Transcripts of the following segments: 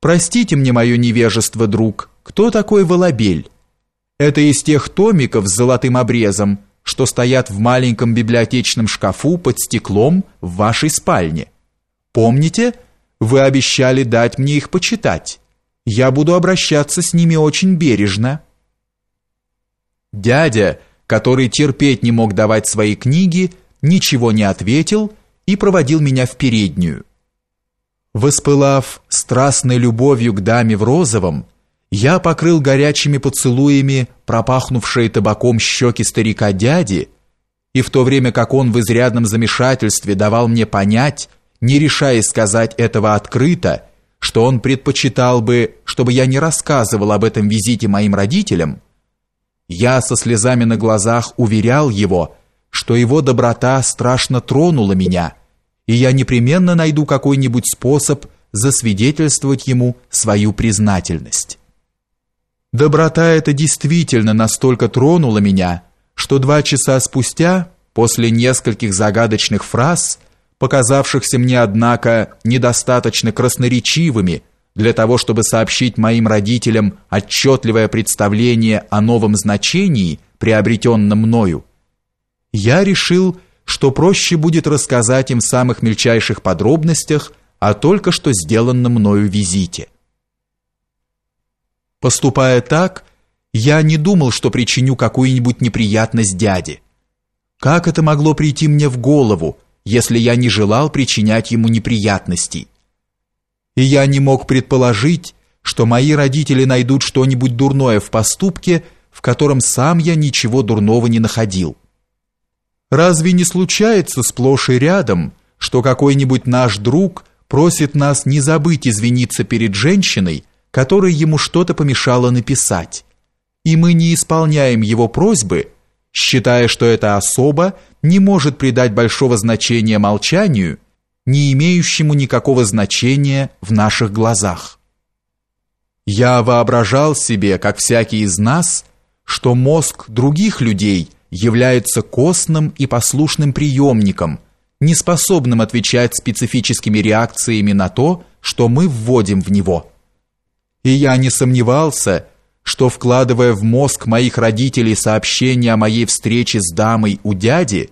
Простите мне мое невежество, друг, кто такой Волобель? Это из тех томиков с золотым обрезом, что стоят в маленьком библиотечном шкафу под стеклом в вашей спальне. Помните, вы обещали дать мне их почитать. Я буду обращаться с ними очень бережно. Дядя, который терпеть не мог давать свои книги, ничего не ответил и проводил меня в переднюю. Воспылав страстной любовью к даме в розовом, я покрыл горячими поцелуями пропахнувшие табаком щеки старика дяди, и в то время как он в изрядном замешательстве давал мне понять, не решаясь сказать этого открыто, что он предпочитал бы, чтобы я не рассказывал об этом визите моим родителям, я со слезами на глазах уверял его, что его доброта страшно тронула меня, и я непременно найду какой-нибудь способ засвидетельствовать ему свою признательность. Доброта эта действительно настолько тронула меня, что два часа спустя, после нескольких загадочных фраз, показавшихся мне, однако, недостаточно красноречивыми для того, чтобы сообщить моим родителям отчетливое представление о новом значении, приобретенном мною, я решил, что проще будет рассказать им в самых мельчайших подробностях о только что сделанном мною визите. Поступая так, я не думал, что причиню какую-нибудь неприятность дяде. Как это могло прийти мне в голову, если я не желал причинять ему неприятностей? И я не мог предположить, что мои родители найдут что-нибудь дурное в поступке, в котором сам я ничего дурного не находил. Разве не случается сплошь и рядом, что какой-нибудь наш друг просит нас не забыть извиниться перед женщиной, которой ему что-то помешало написать, и мы не исполняем его просьбы, считая, что эта особа не может придать большого значения молчанию, не имеющему никакого значения в наших глазах. Я воображал себе, как всякий из нас, что мозг других людей является костным и послушным приемником, неспособным отвечать специфическими реакциями на то, что мы вводим в него – и я не сомневался, что, вкладывая в мозг моих родителей сообщение о моей встрече с дамой у дяди,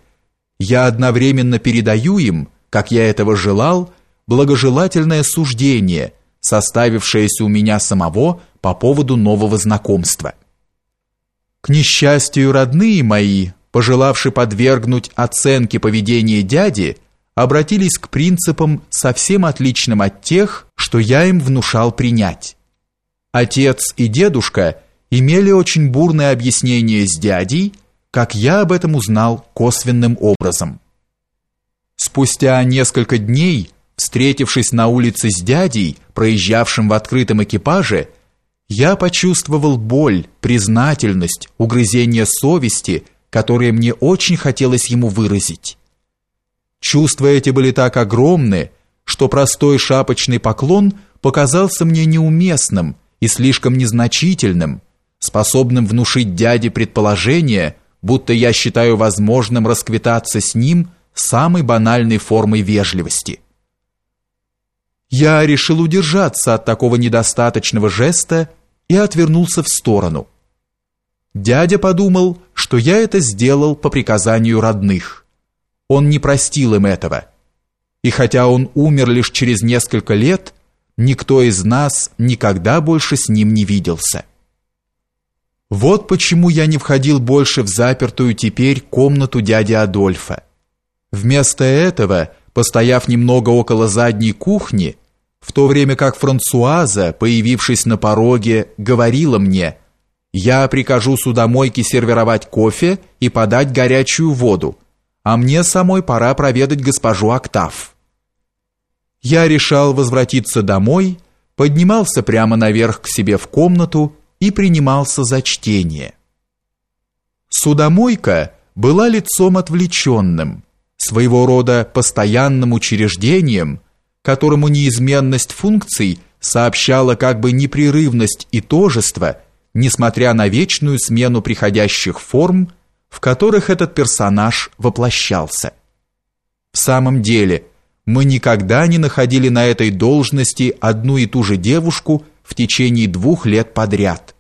я одновременно передаю им, как я этого желал, благожелательное суждение, составившееся у меня самого по поводу нового знакомства. К несчастью, родные мои, пожелавшие подвергнуть оценке поведения дяди, обратились к принципам совсем отличным от тех, что я им внушал принять. Отец и дедушка имели очень бурное объяснение с дядей, как я об этом узнал косвенным образом. Спустя несколько дней, встретившись на улице с дядей, проезжавшим в открытом экипаже, я почувствовал боль, признательность, угрызение совести, которые мне очень хотелось ему выразить. Чувства эти были так огромны, что простой шапочный поклон показался мне неуместным, и слишком незначительным, способным внушить дяде предположение, будто я считаю возможным расквитаться с ним самой банальной формой вежливости. Я решил удержаться от такого недостаточного жеста и отвернулся в сторону. Дядя подумал, что я это сделал по приказанию родных. Он не простил им этого. И хотя он умер лишь через несколько лет, никто из нас никогда больше с ним не виделся. Вот почему я не входил больше в запертую теперь комнату дяди Адольфа. Вместо этого, постояв немного около задней кухни, в то время как Франсуаза, появившись на пороге, говорила мне «Я прикажу судомойке сервировать кофе и подать горячую воду, а мне самой пора проведать госпожу Октав» я решал возвратиться домой, поднимался прямо наверх к себе в комнату и принимался за чтение. Судомойка была лицом отвлеченным, своего рода постоянным учреждением, которому неизменность функций сообщала как бы непрерывность и тожество, несмотря на вечную смену приходящих форм, в которых этот персонаж воплощался. В самом деле – Мы никогда не находили на этой должности одну и ту же девушку в течение двух лет подряд.